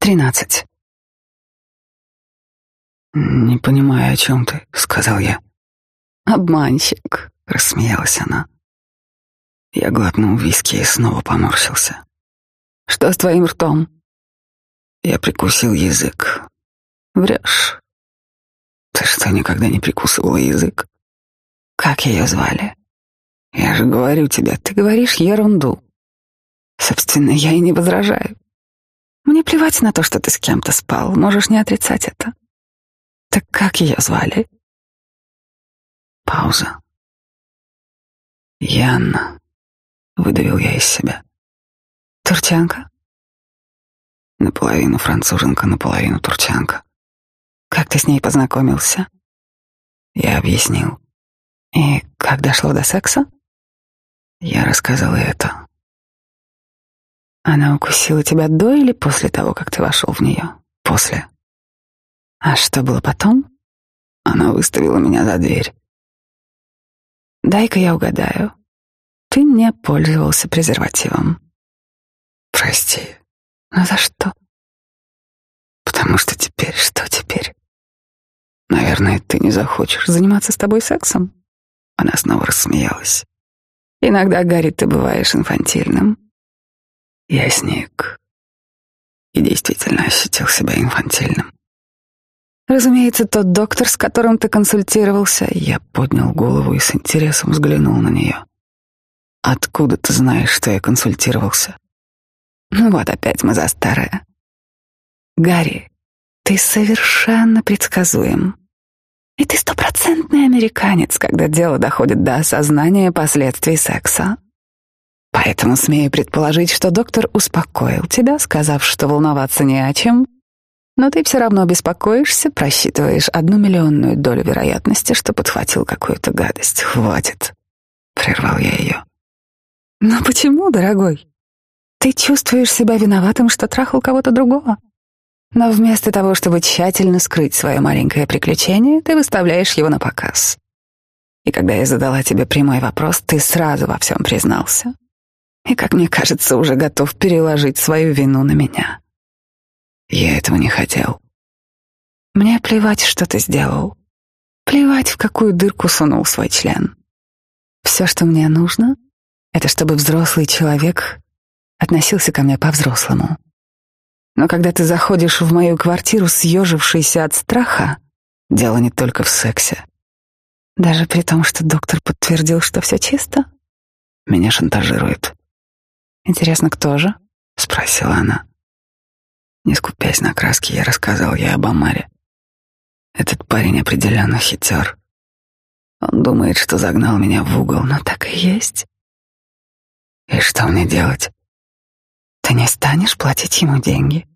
Тринадцать. «Не понимаю, о чем ты», — сказал я. «Обманщик», — рассмеялась она. Я глотнул виски и снова поморщился. «Что с твоим ртом?» Я прикусил язык. «Врешь». «Ты что, никогда не прикусывала язык?» «Как ее звали?» «Я же говорю тебе, ты говоришь ерунду». «Собственно, я и не возражаю. Мне плевать на то, что ты с кем-то спал, можешь не отрицать это. Так как ее звали?» Пауза. Янна. Выдавил я из себя. Турчанка? Наполовину француженка, наполовину турчанка. Как ты с ней познакомился? Я объяснил. И как дошло до секса? Я рассказал это. Она укусила тебя до или после того, как ты вошел в нее? После. А что было потом? Она выставила меня за дверь. Дай-ка я угадаю. Ты не пользовался презервативом. Прости. Но за что? Потому что теперь, что теперь? Наверное, ты не захочешь заниматься с тобой сексом. Она снова рассмеялась. Иногда, Гарри, ты бываешь инфантильным. Я сник. И действительно ощутил себя инфантильным. Разумеется, тот доктор, с которым ты консультировался, я поднял голову и с интересом взглянул на нее. Откуда ты знаешь, что я консультировался? Ну вот опять мы за старое. Гарри, ты совершенно предсказуем. И ты стопроцентный американец, когда дело доходит до осознания последствий секса. Поэтому смею предположить, что доктор успокоил тебя, сказав, что волноваться не о чем, но ты все равно беспокоишься, просчитываешь одну миллионную долю вероятности, что подхватил какую-то гадость. Хватит. Прервал я ее. Но почему, дорогой? Ты чувствуешь себя виноватым, что трахал кого-то другого. Но вместо того, чтобы тщательно скрыть свое маленькое приключение, ты выставляешь его на показ. И когда я задала тебе прямой вопрос, ты сразу во всем признался. И, как мне кажется, уже готов переложить свою вину на меня. Я этого не хотел. Мне плевать, что ты сделал. Плевать, в какую дырку сунул свой член. Все, что мне нужно, это чтобы взрослый человек относился ко мне по-взрослому. Но когда ты заходишь в мою квартиру, съежившийся от страха, дело не только в сексе. Даже при том, что доктор подтвердил, что все чисто. Меня шантажирует. Интересно, кто же? Спросила она. Не скупясь на краски, я рассказал ей об Амаре. Этот парень определенно хитер. Он думает, что загнал меня в угол, но так и есть. И что мне делать? Ты не станешь платить ему деньги.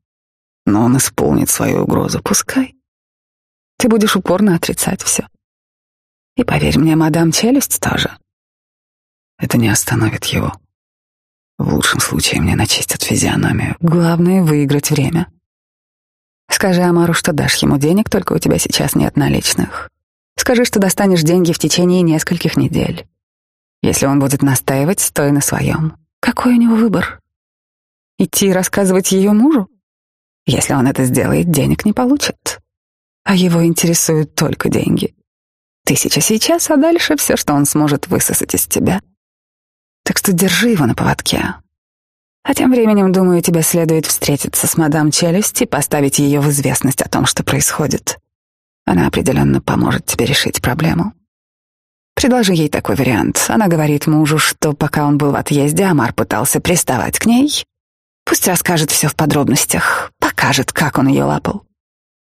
Но он исполнит свою угрозу, пускай. Ты будешь упорно отрицать все. И поверь мне, мадам челюсть тоже. Это не остановит его. В лучшем случае мне начистят физиономию. Главное — выиграть время. Скажи Амару, что дашь ему денег, только у тебя сейчас нет наличных. Скажи, что достанешь деньги в течение нескольких недель. Если он будет настаивать, стой на своем. Какой у него выбор? Идти рассказывать ее мужу? Если он это сделает, денег не получит. А его интересуют только деньги. Тысяча сейчас, а дальше все, что он сможет высосать из тебя — так что держи его на поводке. А тем временем, думаю, тебе следует встретиться с мадам Челюсть и поставить ее в известность о том, что происходит. Она определенно поможет тебе решить проблему. Предложи ей такой вариант. Она говорит мужу, что пока он был в отъезде, Амар пытался приставать к ней. Пусть расскажет все в подробностях, покажет, как он ее лапал.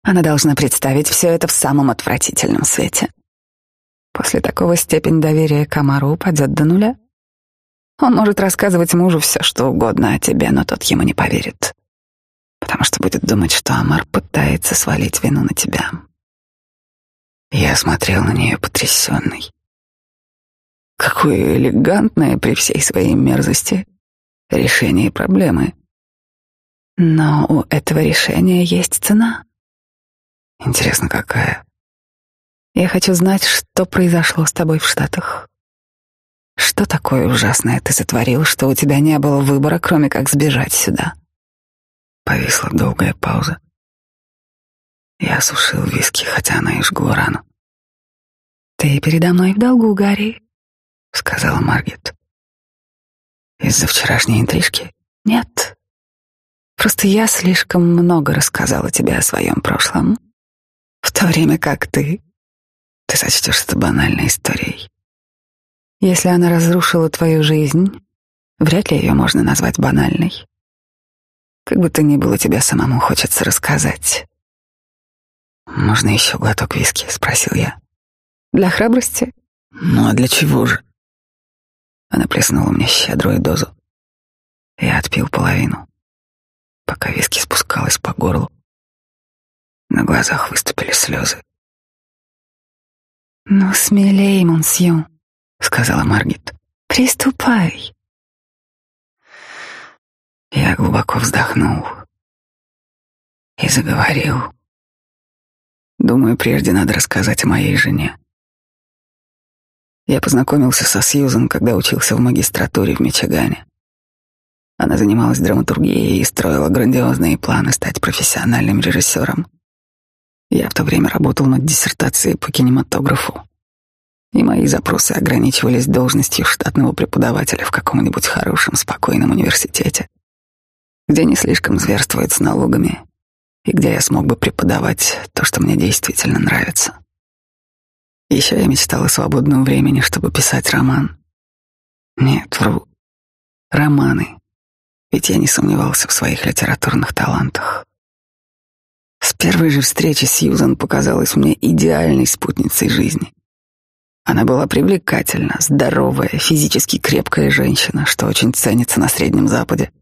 Она должна представить все это в самом отвратительном свете. После такого степень доверия к Амару упадет до нуля. Он может рассказывать мужу все, что угодно о тебе, но тот ему не поверит, потому что будет думать, что Амар пытается свалить вину на тебя. Я смотрел на нее потрясенный. Какое элегантное при всей своей мерзости решение проблемы. Но у этого решения есть цена. Интересно, какая? Я хочу знать, что произошло с тобой в Штатах. Что такое ужасное ты сотворил, что у тебя не было выбора, кроме как сбежать сюда? Повисла долгая пауза. Я осушил виски, хотя она и жгла рану. «Ты передо мной в долгу, Гарри», — сказала Маргет. «Из-за вчерашней интрижки?» «Нет. Просто я слишком много рассказала тебе о своем прошлом, в то время как ты...» «Ты сочтешь это банальной историей». «Если она разрушила твою жизнь, вряд ли ее можно назвать банальной. Как бы то ни было, тебе самому хочется рассказать». «Можно еще глоток виски?» — спросил я. «Для храбрости?» «Ну а для чего же?» Она плеснула мне щедрую дозу. Я отпил половину, пока виски спускалась по горлу. На глазах выступили слезы. «Ну, смелей, монсьон», — сказала Маргит. «Приступай». Я глубоко вздохнул и заговорил. Думаю, прежде надо рассказать о моей жене. Я познакомился со Сьюзан, когда учился в магистратуре в Мичигане. Она занималась драматургией и строила грандиозные планы стать профессиональным режиссером. Я в то время работал над диссертацией по кинематографу, и мои запросы ограничивались должностью штатного преподавателя в каком-нибудь хорошем, спокойном университете, где не слишком зверствуют с налогами и где я смог бы преподавать то, что мне действительно нравится. Еще я мечтал о свободном времени, чтобы писать роман. Нет, вру. Романы. Ведь я не сомневался в своих литературных талантах. С первой же встречи Сьюзан показалась мне идеальной спутницей жизни. Она была привлекательна, здоровая, физически крепкая женщина, что очень ценится на Среднем Западе.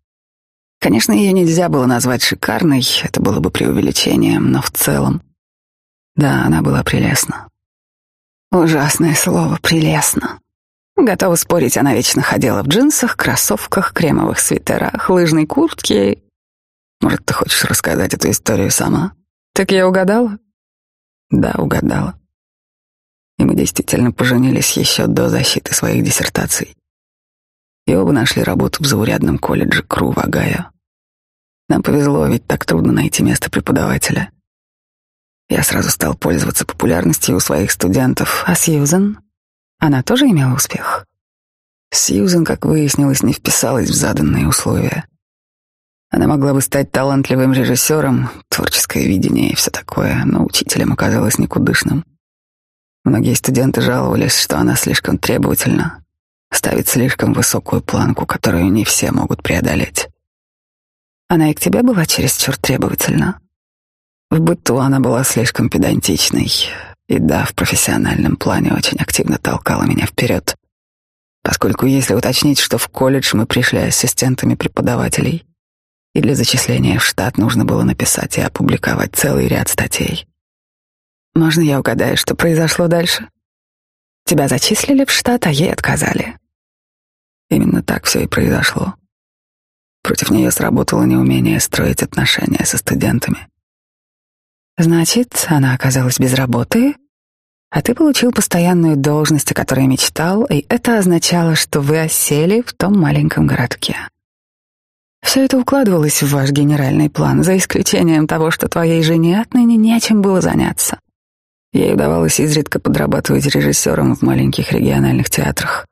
Конечно, ее нельзя было назвать шикарной, это было бы преувеличением, но в целом... Да, она была прелестна. Ужасное слово «прелестно». Готова спорить, она вечно ходила в джинсах, кроссовках, кремовых свитерах, лыжной куртке. Может, ты хочешь рассказать эту историю сама? Так я угадала? Да, угадала. И мы действительно поженились еще до защиты своих диссертаций. И оба нашли работу в заурядном колледже Кру в Огайо. Нам повезло, ведь так трудно найти место преподавателя. Я сразу стал пользоваться популярностью у своих студентов. А Сьюзен? Она тоже имела успех? Сьюзен, как выяснилось, не вписалась в заданные условия. Она могла бы стать талантливым режиссером, творческое видение и все такое, но учителем оказалась никудышным. Многие студенты жаловались, что она слишком требовательна, ставит слишком высокую планку, которую не все могут преодолеть. Она и к тебе была чересчур требовательна. В быту она была слишком педантичной, и да, в профессиональном плане очень активно толкала меня вперед. Поскольку, если уточнить, что в колледж мы пришли ассистентами преподавателей, и для зачисления в штат нужно было написать и опубликовать целый ряд статей. Можно я угадаю, что произошло дальше? Тебя зачислили в штат, а ей отказали. Именно так все и произошло. Против нее сработало неумение строить отношения со студентами. Значит, она оказалась без работы, а ты получил постоянную должность, о которой мечтал, и это означало, что вы осели в том маленьком городке. Все это укладывалось в ваш генеральный план, за исключением того, что твоей жене отныне нечем было заняться. Ей удавалось изредка подрабатывать режиссером в маленьких региональных театрах,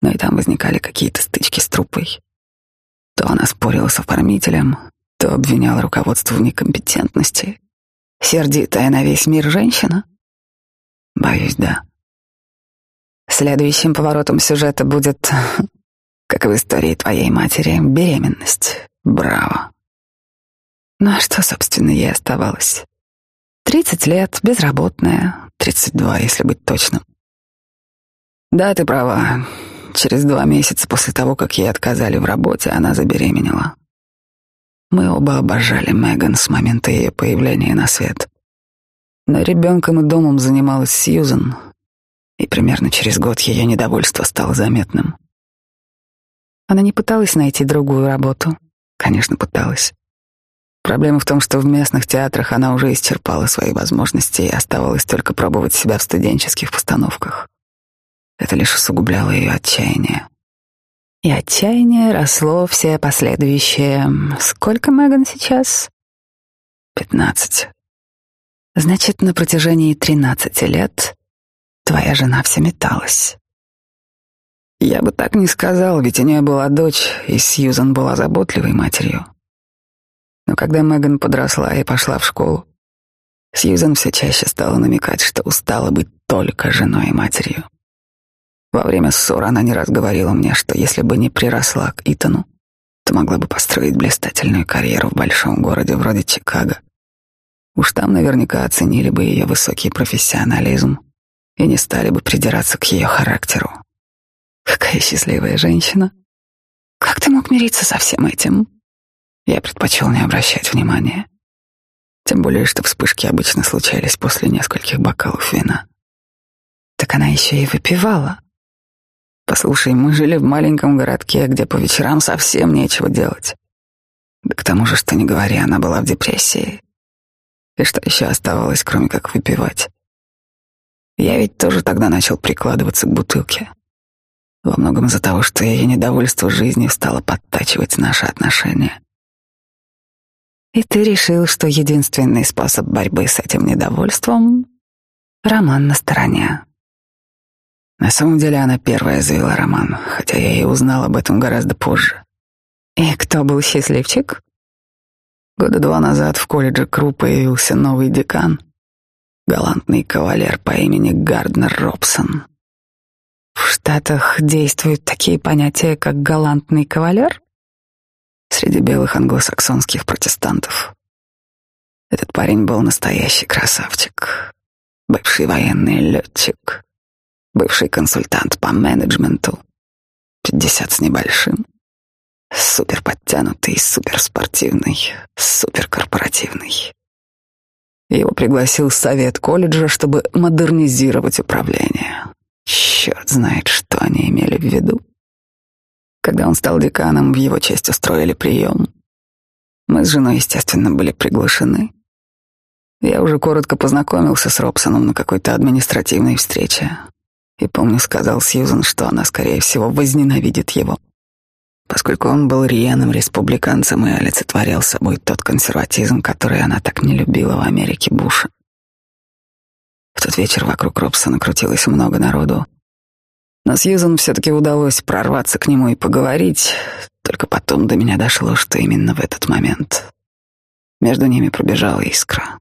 но и там возникали какие-то стычки с труппой. То она спорила с оформителем, то обвиняла руководство в некомпетентности. Сердитая на весь мир женщина? Боюсь, да. Следующим поворотом сюжета будет, как в истории твоей матери, беременность. Браво. Ну а что, собственно, ей оставалось? Тридцать лет, безработная. Тридцать два, если быть точным. Да, ты права. Через два месяца после того, как ей отказали в работе, она забеременела. Мы оба обожали Меган с момента ее появления на свет. Но ребенком и домом занималась Сьюзен, и примерно через год ее недовольство стало заметным. Она не пыталась найти другую работу? Конечно, пыталась. Проблема в том, что в местных театрах она уже исчерпала свои возможности и оставалось только пробовать себя в студенческих постановках. Это лишь усугубляло ее отчаяние. И отчаяние росло все последующие... Сколько Меган сейчас? Пятнадцать. Значит, на протяжении тринадцати лет твоя жена все металась. Я бы так не сказал, ведь у нее была дочь, и Сьюзан была заботливой матерью. Но когда Меган подросла и пошла в школу, Сьюзан все чаще стала намекать, что устала быть только женой и матерью. Во время ссоры она не раз говорила мне, что если бы не приросла к Итану, то могла бы построить блистательную карьеру в большом городе вроде Чикаго. Уж там наверняка оценили бы ее высокий профессионализм и не стали бы придираться к ее характеру. Какая счастливая женщина. Как ты мог мириться со всем этим? Я предпочел не обращать внимания. Тем более, что вспышки обычно случались после нескольких бокалов вина. Так она еще и выпивала. Послушай, мы жили в маленьком городке, где по вечерам совсем нечего делать. Да к тому же, что не говори, она была в депрессии. И что еще оставалось, кроме как выпивать? Я ведь тоже тогда начал прикладываться к бутылке. Во многом из-за того, что ее недовольство жизнью стало подтачивать наши отношения. И ты решил, что единственный способ борьбы с этим недовольством — роман на стороне. На самом деле она первая завела роман, хотя я и узнал об этом гораздо позже. И кто был счастливчик? Года два назад в колледже Кру появился новый декан, галантный кавалер по имени Гарднер Робсон. В Штатах действуют такие понятия, как галантный кавалер? Среди белых англосаксонских протестантов. Этот парень был настоящий красавчик. Бывший военный летчик, бывший консультант по менеджменту, пятьдесят с небольшим, супер подтянутый, супер спортивный, супер корпоративный. Его пригласил совет колледжа, чтобы модернизировать управление. Черт знает, что они имели в виду. Когда он стал деканом, в его честь устроили прием. Мы с женой, естественно, были приглашены. Я уже коротко познакомился с Робсоном на какой-то административной встрече. И помню, сказал Сьюзен, что она, скорее всего, возненавидит его. Поскольку он был рьяным республиканцем и олицетворял собой тот консерватизм, который она так не любила в Америке Буша. В тот вечер вокруг Робсона крутилось много народу. Но Сьюзан все-таки удалось прорваться к нему и поговорить. Только потом до меня дошло, что именно в этот момент между ними пробежала искра.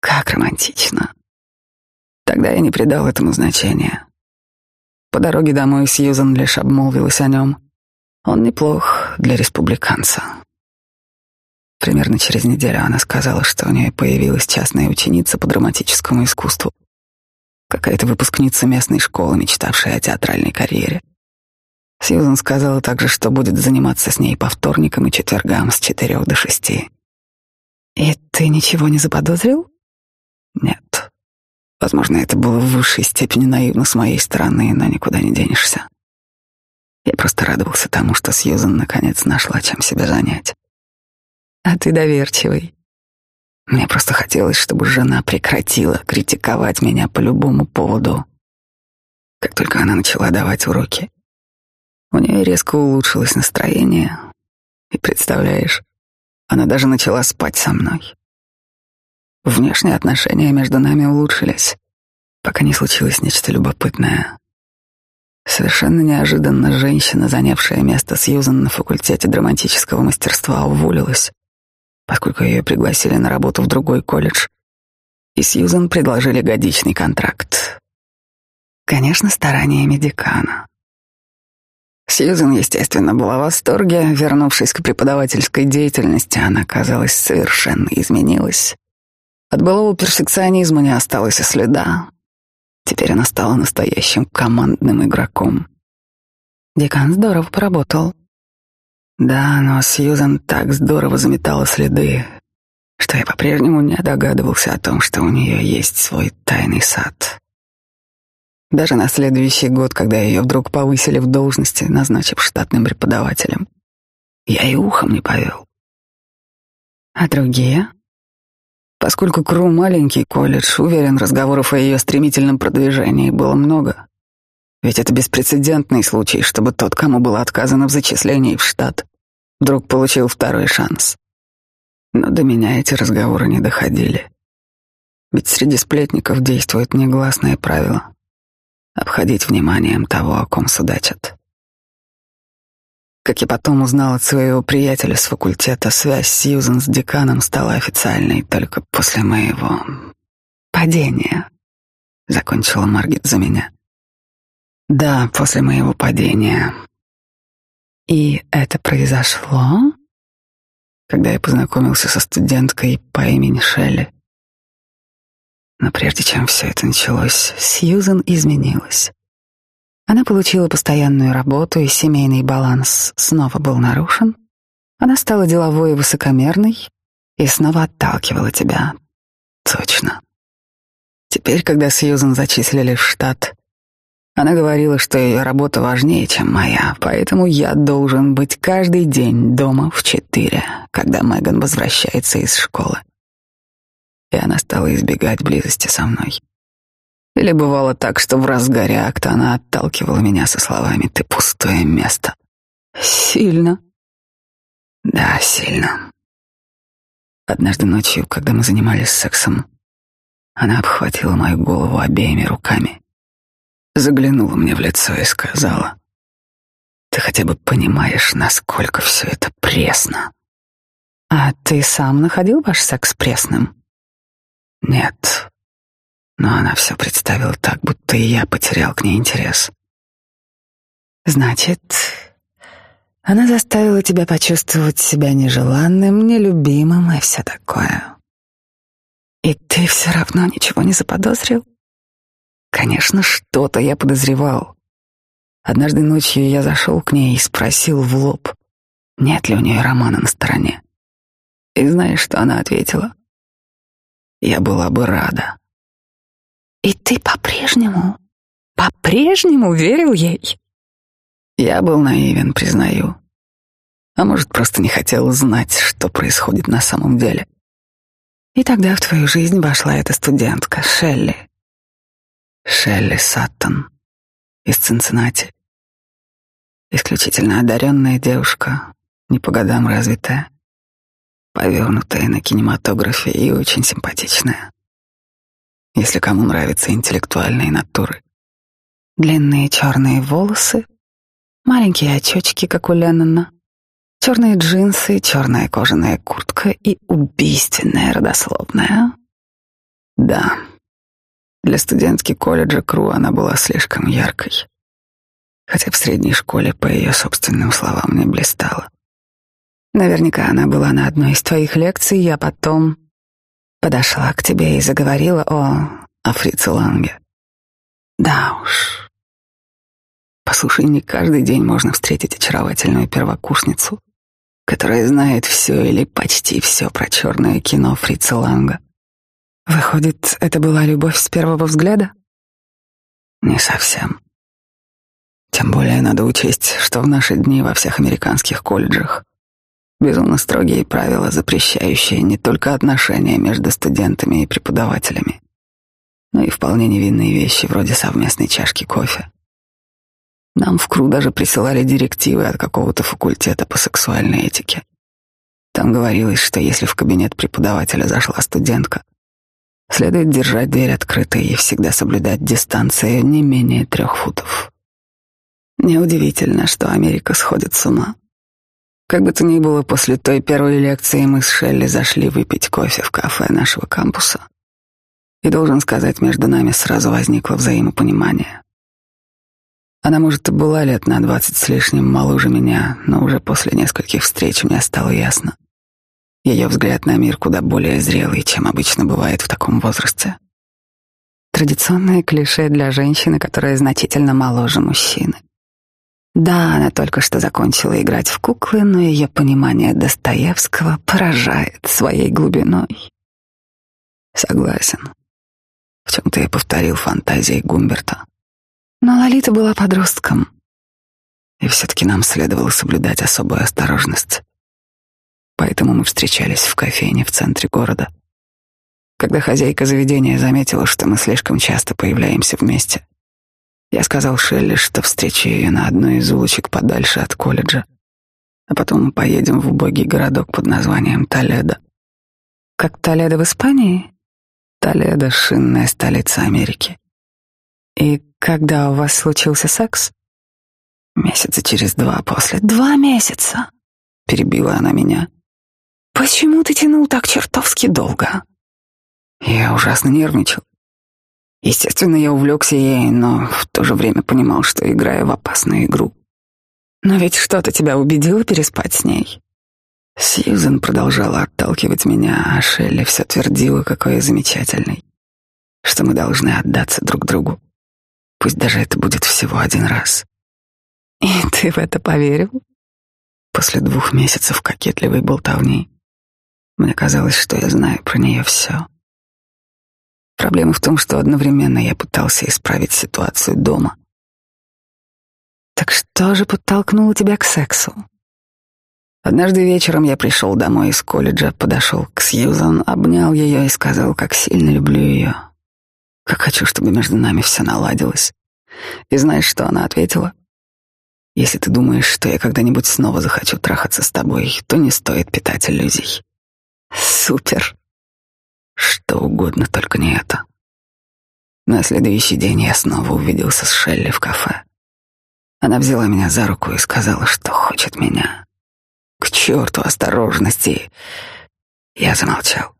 Как романтично. Тогда я не придал этому значения. По дороге домой Сьюзан лишь обмолвилась о нем. Он неплох для республиканца. Примерно через неделю она сказала, что у нее появилась частная ученица по драматическому искусству. Какая-то выпускница местной школы, мечтавшая о театральной карьере. Сьюзан сказала также, что будет заниматься с ней по вторникам и четвергам с четырех до шести. «И ты ничего не заподозрил?» «Нет. Возможно, это было в высшей степени наивно с моей стороны, но никуда не денешься. Я просто радовался тому, что Сьюзан наконец нашла, чем себя занять. А ты доверчивый. Мне просто хотелось, чтобы жена прекратила критиковать меня по любому поводу. Как только она начала давать уроки, у нее резко улучшилось настроение. И представляешь, она даже начала спать со мной. Внешние отношения между нами улучшились, пока не случилось нечто любопытное. Совершенно неожиданно женщина, занявшая место Сьюзан на факультете драматического мастерства, уволилась поскольку ее пригласили на работу в другой колледж, и Сьюзен предложили годичный контракт. Конечно, стараниями декана. Сьюзен, естественно, была в восторге. Вернувшись к преподавательской деятельности, она, казалось, совершенно изменилась. От былого перфекционизма не осталось и следа. Теперь она стала настоящим командным игроком. Декан здорово поработал. Да, но Сьюзан так здорово заметала следы, что я по-прежнему не догадывался о том, что у нее есть свой тайный сад. Даже на следующий год, когда ее вдруг повысили в должности, назначив штатным преподавателем, я и ухом не повел. А другие? Поскольку Кру маленький колледж, уверен, разговоров о ее стремительном продвижении было много. Ведь это беспрецедентный случай, чтобы тот, кому было отказано в зачислении в штат, вдруг получил второй шанс. Но до меня эти разговоры не доходили. Ведь среди сплетников действует негласное правило — обходить вниманием того, о ком судачат. Как я потом узнал от своего приятеля с факультета, связь Сьюзен с деканом стала официальной только после моего падения. Закончила Маргит за меня. Да, после моего падения. И это произошло, когда я познакомился со студенткой по имени Шелли. Но прежде чем все это началось, Сьюзен изменилась. Она получила постоянную работу, и семейный баланс снова был нарушен. Она стала деловой и высокомерной и снова отталкивала тебя. Точно. Теперь, когда Сьюзен зачислили в штат, она говорила, что ее работа важнее, чем моя, поэтому я должен быть каждый день дома в четыре, когда Меган возвращается из школы. И она стала избегать близости со мной. Или бывало так, что в разгаре акта она отталкивала меня со словами «ты пустое место». Сильно. Да, сильно. Однажды ночью, когда мы занимались сексом, она обхватила мою голову обеими руками, заглянула мне в лицо и сказала, «Ты хотя бы понимаешь, насколько все это пресно». «А ты сам находил ваш секс пресным?» «Нет, но она все представила так, будто и я потерял к ней интерес. Значит, она заставила тебя почувствовать себя нежеланным, нелюбимым и все такое. И ты все равно ничего не заподозрил? Конечно, что-то я подозревал. Однажды ночью я зашел к ней и спросил в лоб, нет ли у нее романа на стороне. И знаешь, что она ответила? Я была бы рада. И ты по-прежнему, по-прежнему верил ей? Я был наивен, признаю. А может, просто не хотел знать, что происходит на самом деле. И тогда в твою жизнь вошла эта студентка, Шелли. Шелли Саттон из Цинциннати. Исключительно одаренная девушка, не по годам развитая, повернутая на кинематографе и очень симпатичная если кому нравятся интеллектуальные натуры. Длинные черные волосы, маленькие очечки, как у Леннона, черные джинсы, черная кожаная куртка и убийственная родословная. Да, для студентки колледжа Кру она была слишком яркой, хотя в средней школе, по ее собственным словам, не блистала. Наверняка она была на одной из твоих лекций, а потом подошла к тебе и заговорила о... о Фрице Ланге. Да уж. Послушай, не каждый день можно встретить очаровательную первокурсницу, которая знает все или почти все про черное кино Фрица Ланга. Выходит, это была любовь с первого взгляда? Не совсем. Тем более надо учесть, что в наши дни во всех американских колледжах Безумно строгие правила, запрещающие не только отношения между студентами и преподавателями, но и вполне невинные вещи вроде совместной чашки кофе. Нам в КРУ даже присылали директивы от какого-то факультета по сексуальной этике. Там говорилось, что если в кабинет преподавателя зашла студентка, следует держать дверь открытой и всегда соблюдать дистанцию не менее трех футов. Неудивительно, что Америка сходит с ума. Как бы то ни было, после той первой лекции мы с Шелли зашли выпить кофе в кафе нашего кампуса. И должен сказать, между нами сразу возникло взаимопонимание. Она, может, и была лет на двадцать с лишним моложе меня, но уже после нескольких встреч мне стало ясно. Ее взгляд на мир куда более зрелый, чем обычно бывает в таком возрасте. Традиционное клише для женщины, которая значительно моложе мужчины. Да, она только что закончила играть в куклы, но ее понимание Достоевского поражает своей глубиной. Согласен. В чем-то я повторил фантазии Гумберта. Но Лолита была подростком. И все-таки нам следовало соблюдать особую осторожность. Поэтому мы встречались в кофейне в центре города. Когда хозяйка заведения заметила, что мы слишком часто появляемся вместе, Я сказал Шелли, что встречу ее на одной из улочек подальше от колледжа, а потом мы поедем в убогий городок под названием Толедо. Как Толедо в Испании? Толедо — шинная столица Америки. И когда у вас случился секс? Месяца через два после. Два месяца? Перебила она меня. Почему ты тянул так чертовски долго? Я ужасно нервничал. Естественно, я увлекся ей, но в то же время понимал, что играю в опасную игру. Но ведь что-то тебя убедило переспать с ней. Сьюзен продолжала отталкивать меня, а Шелли все твердила, какой я замечательный, что мы должны отдаться друг другу. Пусть даже это будет всего один раз. И ты в это поверил? После двух месяцев кокетливой болтовни мне казалось, что я знаю про нее все. Проблема в том, что одновременно я пытался исправить ситуацию дома. Так что же подтолкнуло тебя к сексу? Однажды вечером я пришел домой из колледжа, подошел к Сьюзан, обнял ее и сказал, как сильно люблю ее, как хочу, чтобы между нами все наладилось. И знаешь, что она ответила? Если ты думаешь, что я когда-нибудь снова захочу трахаться с тобой, то не стоит питать иллюзий. Супер. Что угодно, только не это. На следующий день я снова увиделся с Шелли в кафе. Она взяла меня за руку и сказала, что хочет меня. К черту осторожности. Я замолчал.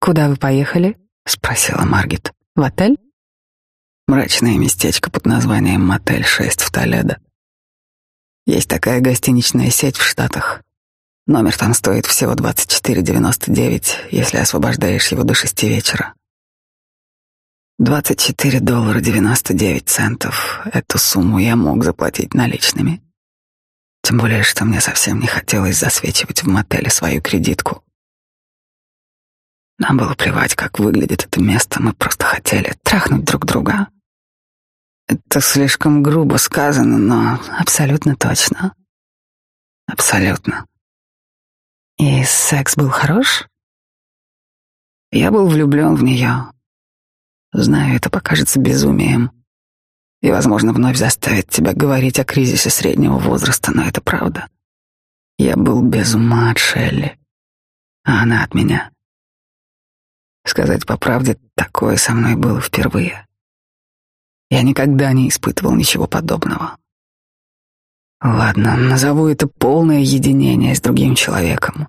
Куда вы поехали? спросила Маргит. В отель? Мрачное местечко под названием Мотель 6 в Толедо. Есть такая гостиничная сеть в Штатах. Номер там стоит всего 24,99, если освобождаешь его до шести вечера. 24 доллара 99 центов. Эту сумму я мог заплатить наличными. Тем более, что мне совсем не хотелось засвечивать в мотеле свою кредитку. Нам было плевать, как выглядит это место, мы просто хотели трахнуть друг друга. Это слишком грубо сказано, но абсолютно точно. Абсолютно. И секс был хорош? Я был влюблен в нее. Знаю, это покажется безумием. И, возможно, вновь заставит тебя говорить о кризисе среднего возраста, но это правда. Я был без ума от Шелли, а она от меня. Сказать по правде, такое со мной было впервые. Я никогда не испытывал ничего подобного. Ладно, назову это полное единение с другим человеком.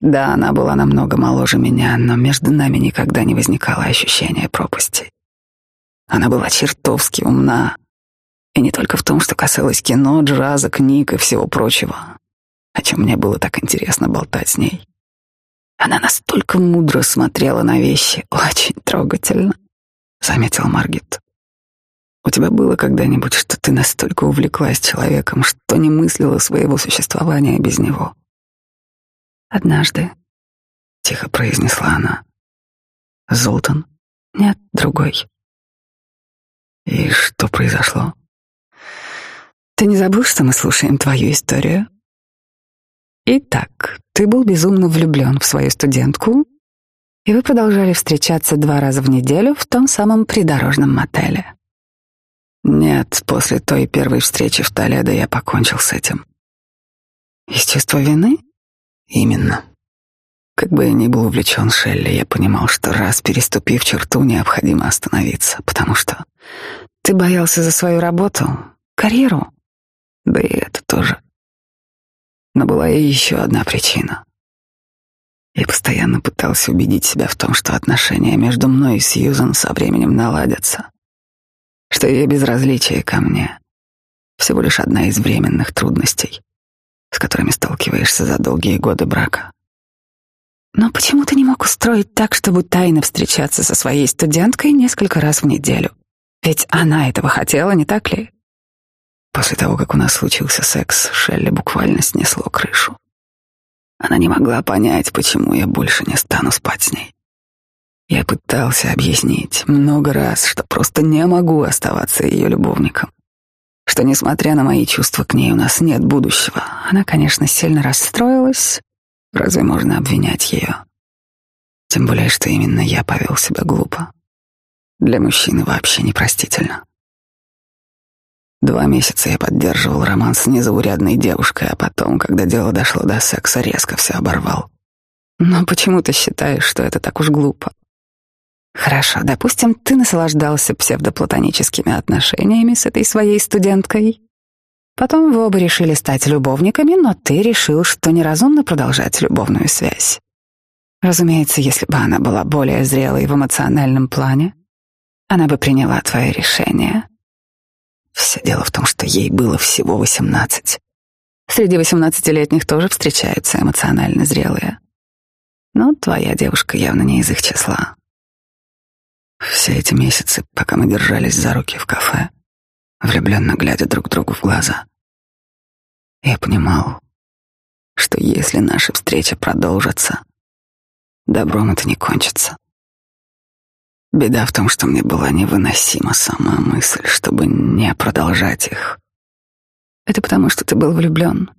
Да, она была намного моложе меня, но между нами никогда не возникало ощущения пропасти. Она была чертовски умна. И не только в том, что касалось кино, джаза, книг и всего прочего, о чем мне было так интересно болтать с ней. Она настолько мудро смотрела на вещи, очень трогательно, заметил Маргит. У тебя было когда-нибудь, что ты настолько увлеклась человеком, что не мыслила своего существования без него? Однажды, тихо произнесла она. Золтан? Нет, другой. И что произошло? Ты не забыл, что мы слушаем твою историю? Итак, ты был безумно влюблен в свою студентку, и вы продолжали встречаться два раза в неделю в том самом придорожном мотеле. Нет, после той первой встречи в Толедо я покончил с этим. Из чувства вины? Именно. Как бы я ни был увлечен Шелли, я понимал, что раз переступив черту, необходимо остановиться, потому что ты боялся за свою работу, карьеру. Да и это тоже. Но была и еще одна причина. Я постоянно пытался убедить себя в том, что отношения между мной и Сьюзан со временем наладятся что ее безразличие ко мне всего лишь одна из временных трудностей, с которыми сталкиваешься за долгие годы брака. Но почему ты не мог устроить так, чтобы тайно встречаться со своей студенткой несколько раз в неделю? Ведь она этого хотела, не так ли? После того, как у нас случился секс, Шелли буквально снесло крышу. Она не могла понять, почему я больше не стану спать с ней. Я пытался объяснить много раз, что просто не могу оставаться ее любовником. Что, несмотря на мои чувства к ней, у нас нет будущего. Она, конечно, сильно расстроилась. Разве можно обвинять ее? Тем более, что именно я повел себя глупо. Для мужчины вообще непростительно. Два месяца я поддерживал роман с незаурядной девушкой, а потом, когда дело дошло до секса, резко все оборвал. Но почему ты считаешь, что это так уж глупо? Хорошо, допустим, ты наслаждался псевдоплатоническими отношениями с этой своей студенткой. Потом вы оба решили стать любовниками, но ты решил, что неразумно продолжать любовную связь. Разумеется, если бы она была более зрелой в эмоциональном плане, она бы приняла твое решение. Все дело в том, что ей было всего восемнадцать. Среди восемнадцатилетних тоже встречаются эмоционально зрелые. Но твоя девушка явно не из их числа. Все эти месяцы, пока мы держались за руки в кафе, влюбленно глядя друг другу в глаза, я понимал, что если наши встречи продолжатся, добром это не кончится. Беда в том, что мне была невыносима сама мысль, чтобы не продолжать их. Это потому, что ты был влюблен.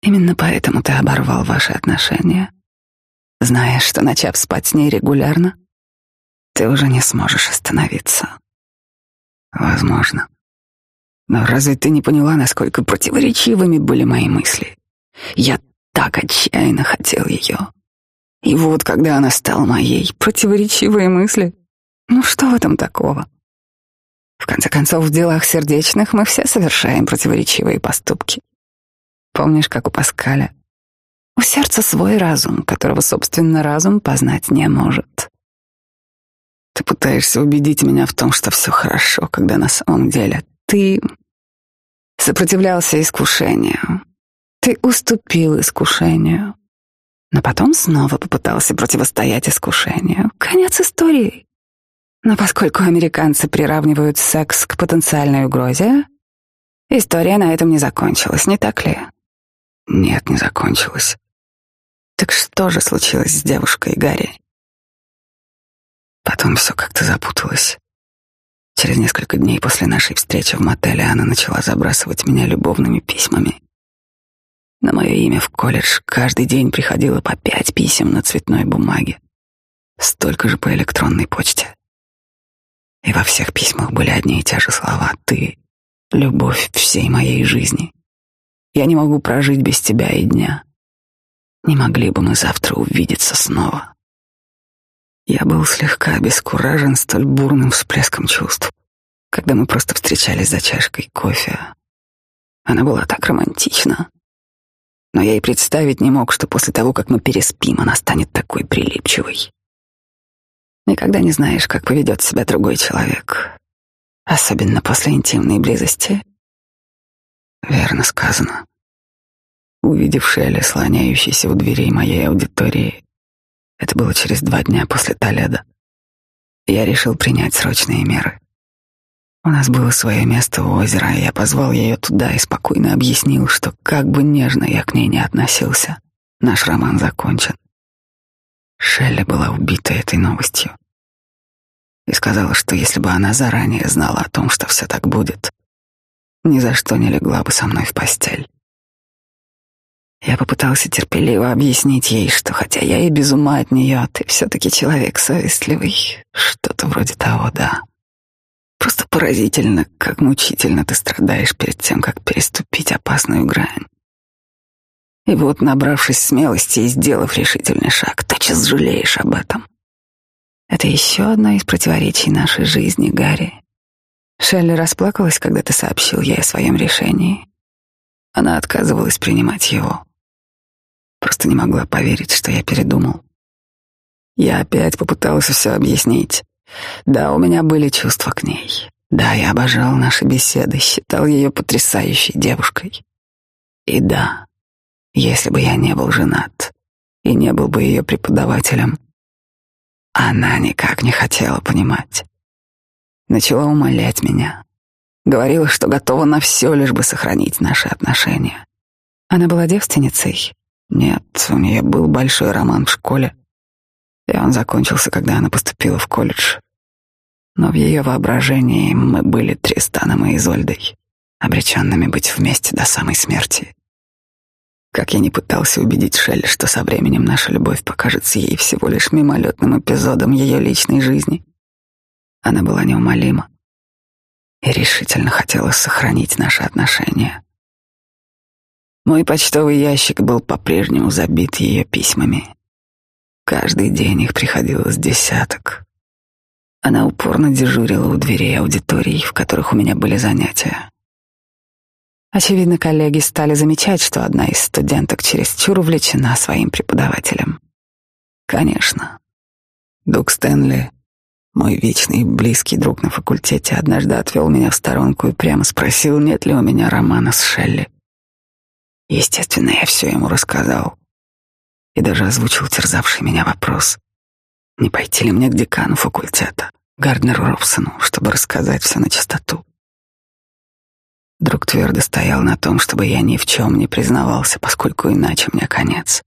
Именно поэтому ты оборвал ваши отношения, зная, что, начав спать с ней регулярно, ты уже не сможешь остановиться. Возможно. Но разве ты не поняла, насколько противоречивыми были мои мысли? Я так отчаянно хотел ее. И вот, когда она стала моей, противоречивые мысли. Ну что в этом такого? В конце концов, в делах сердечных мы все совершаем противоречивые поступки. Помнишь, как у Паскаля? У сердца свой разум, которого, собственно, разум познать не может. Ты пытаешься убедить меня в том, что все хорошо, когда на самом деле ты сопротивлялся искушению. Ты уступил искушению но потом снова попытался противостоять искушению. Конец истории. Но поскольку американцы приравнивают секс к потенциальной угрозе, история на этом не закончилась, не так ли? Нет, не закончилась. Так что же случилось с девушкой Гарри? Потом все как-то запуталось. Через несколько дней после нашей встречи в мотеле она начала забрасывать меня любовными письмами. На мое имя в колледж каждый день приходило по пять писем на цветной бумаге, столько же по электронной почте. И во всех письмах были одни и те же слова «ты», «любовь всей моей жизни». Я не могу прожить без тебя и дня. Не могли бы мы завтра увидеться снова. Я был слегка обескуражен столь бурным всплеском чувств, когда мы просто встречались за чашкой кофе. Она была так романтична, но я и представить не мог, что после того, как мы переспим, она станет такой прилипчивой. Никогда не знаешь, как поведет себя другой человек, особенно после интимной близости. Верно сказано. Увидев Шелли, слоняющийся у дверей моей аудитории, это было через два дня после Толеда, я решил принять срочные меры. У нас было свое место у озера, и я позвал ее туда и спокойно объяснил, что как бы нежно я к ней не относился, наш роман закончен. Шелли была убита этой новостью и сказала, что если бы она заранее знала о том, что все так будет, ни за что не легла бы со мной в постель. Я попытался терпеливо объяснить ей, что хотя я и без ума от нее, ты все-таки человек совестливый, что-то вроде того, да. Просто поразительно, как мучительно ты страдаешь перед тем, как переступить опасную грань. И вот, набравшись смелости и сделав решительный шаг, тотчас жалеешь об этом. Это еще одно из противоречий нашей жизни, Гарри. Шелли расплакалась, когда ты сообщил ей о своем решении. Она отказывалась принимать его. Просто не могла поверить, что я передумал. Я опять попытался все объяснить. Да, у меня были чувства к ней. Да, я обожал наши беседы, считал ее потрясающей девушкой. И да, если бы я не был женат и не был бы ее преподавателем, она никак не хотела понимать. Начала умолять меня. Говорила, что готова на все, лишь бы сохранить наши отношения. Она была девственницей? Нет, у нее был большой роман в школе. И он закончился, когда она поступила в колледж. Но в ее воображении мы были Тристаном и Изольдой, обреченными быть вместе до самой смерти. Как я не пытался убедить Шелли, что со временем наша любовь покажется ей всего лишь мимолетным эпизодом ее личной жизни, Она была неумолима и решительно хотела сохранить наши отношения. Мой почтовый ящик был по-прежнему забит ее письмами. Каждый день их приходилось десяток. Она упорно дежурила у дверей аудиторий, в которых у меня были занятия. Очевидно, коллеги стали замечать, что одна из студенток чересчур увлечена своим преподавателем. Конечно. Дуг Стэнли, мой вечный близкий друг на факультете, однажды отвел меня в сторонку и прямо спросил, нет ли у меня романа с Шелли. Естественно, я все ему рассказал и даже озвучил терзавший меня вопрос, не пойти ли мне к декану факультета, Гарднеру Робсону, чтобы рассказать все на чистоту. Друг твердо стоял на том, чтобы я ни в чем не признавался, поскольку иначе мне конец.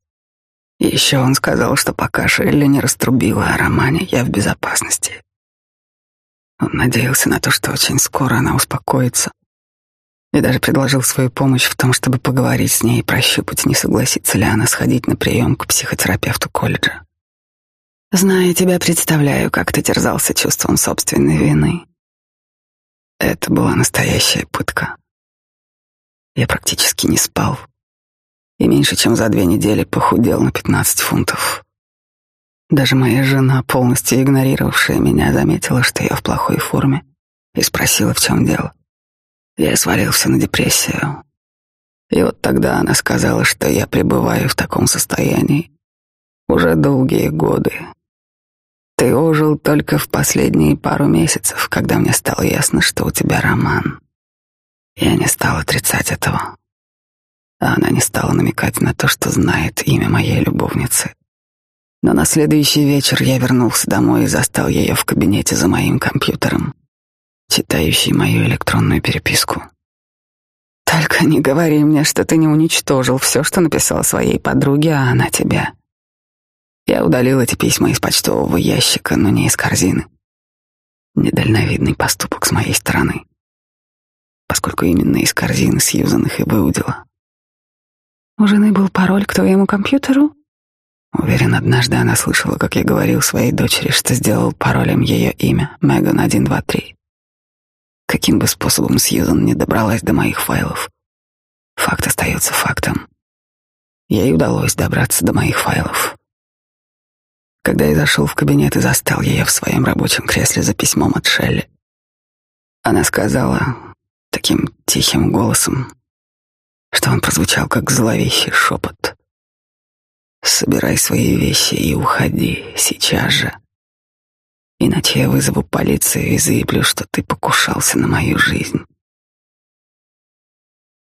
Еще он сказал, что пока Шелли не раструбила о романе, я в безопасности. Он надеялся на то, что очень скоро она успокоится, и даже предложил свою помощь в том, чтобы поговорить с ней и прощупать, не согласится ли она сходить на прием к психотерапевту колледжа. Зная тебя, представляю, как ты терзался чувством собственной вины. Это была настоящая пытка. Я практически не спал и меньше чем за две недели похудел на 15 фунтов. Даже моя жена, полностью игнорировавшая меня, заметила, что я в плохой форме, и спросила, в чем дело. Я свалился на депрессию. И вот тогда она сказала, что я пребываю в таком состоянии уже долгие годы. Ты ожил только в последние пару месяцев, когда мне стало ясно, что у тебя роман. Я не стал отрицать этого. А она не стала намекать на то, что знает имя моей любовницы. Но на следующий вечер я вернулся домой и застал ее в кабинете за моим компьютером читающий мою электронную переписку. Только не говори мне, что ты не уничтожил все, что написал своей подруге, а она тебя. Я удалил эти письма из почтового ящика, но не из корзины. Недальновидный поступок с моей стороны, поскольку именно из корзины Сьюзан их и выудила. У жены был пароль к твоему компьютеру? Уверен, однажды она слышала, как я говорил своей дочери, что сделал паролем ее имя, Меган 123. Каким бы способом Сьюзан не добралась до моих файлов, факт остается фактом. Ей удалось добраться до моих файлов. Когда я зашел в кабинет и застал ее в своем рабочем кресле за письмом от Шелли, она сказала таким тихим голосом, что он прозвучал как зловещий шепот. «Собирай свои вещи и уходи сейчас же. Иначе я вызову полицию и заявлю, что ты покушался на мою жизнь.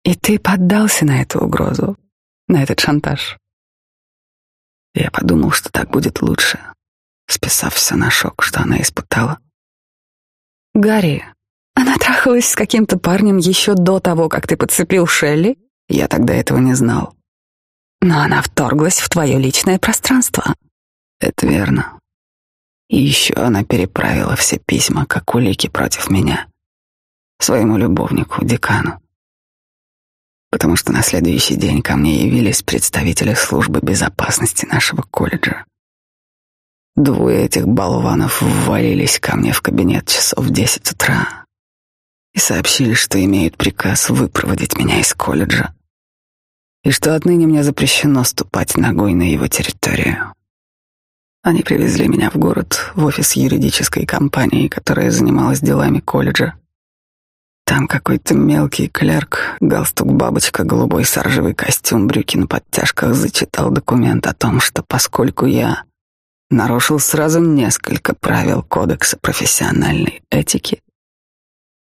И ты поддался на эту угрозу, на этот шантаж. Я подумал, что так будет лучше, списав все на шок, что она испытала. Гарри, она трахалась с каким-то парнем еще до того, как ты подцепил Шелли? Я тогда этого не знал. Но она вторглась в твое личное пространство. Это верно. И еще она переправила все письма, как улики против меня, своему любовнику, декану. Потому что на следующий день ко мне явились представители службы безопасности нашего колледжа. Двое этих болванов ввалились ко мне в кабинет часов в десять утра и сообщили, что имеют приказ выпроводить меня из колледжа и что отныне мне запрещено ступать ногой на его территорию. Они привезли меня в город, в офис юридической компании, которая занималась делами колледжа. Там какой-то мелкий клерк, галстук-бабочка, голубой саржевый костюм, брюки на подтяжках зачитал документ о том, что поскольку я нарушил сразу несколько правил кодекса профессиональной этики,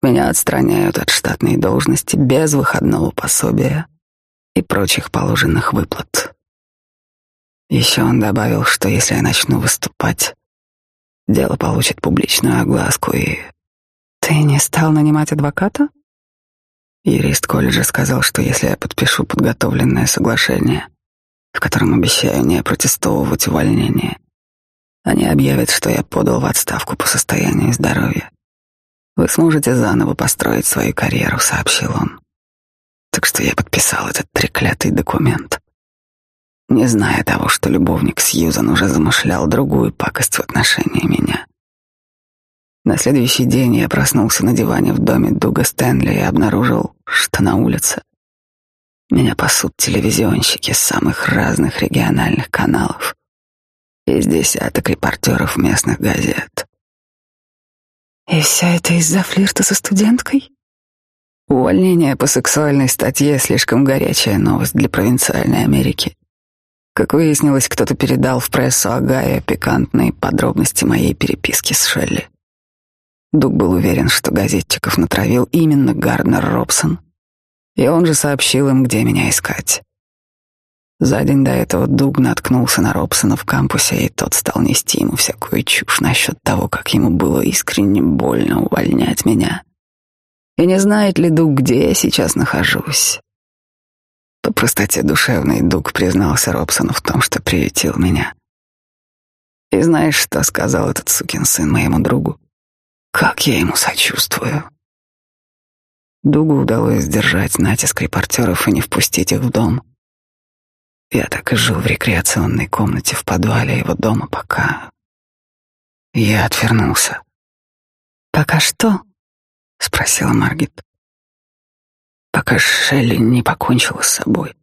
меня отстраняют от штатной должности без выходного пособия и прочих положенных выплат. Еще он добавил, что если я начну выступать, дело получит публичную огласку и... Ты не стал нанимать адвоката? Юрист колледжа сказал, что если я подпишу подготовленное соглашение, в котором обещаю не протестовывать увольнение, они объявят, что я подал в отставку по состоянию здоровья. Вы сможете заново построить свою карьеру, сообщил он. Так что я подписал этот треклятый документ не зная того, что любовник Сьюзан уже замышлял другую пакость в отношении меня. На следующий день я проснулся на диване в доме Дуга Стэнли и обнаружил, что на улице меня пасут телевизионщики с самых разных региональных каналов. Из десяток репортеров местных газет. И вся это из-за флирта со студенткой? Увольнение по сексуальной статье слишком горячая новость для провинциальной Америки. Как выяснилось, кто-то передал в прессу Агая пикантные подробности моей переписки с Шелли. Дуг был уверен, что газетчиков натравил именно Гарднер Робсон, и он же сообщил им, где меня искать. За день до этого Дуг наткнулся на Робсона в кампусе, и тот стал нести ему всякую чушь насчет того, как ему было искренне больно увольнять меня. И не знает ли Дуг, где я сейчас нахожусь? По простоте душевной Дуг признался Робсону в том, что приютил меня. И знаешь, что сказал этот сукин сын моему другу? Как я ему сочувствую. Дугу удалось сдержать натиск репортеров и не впустить их в дом. Я так и жил в рекреационной комнате в подвале его дома, пока... Я отвернулся. «Пока что?» — спросила Маргит. «Пока Шелли не покончила с собой».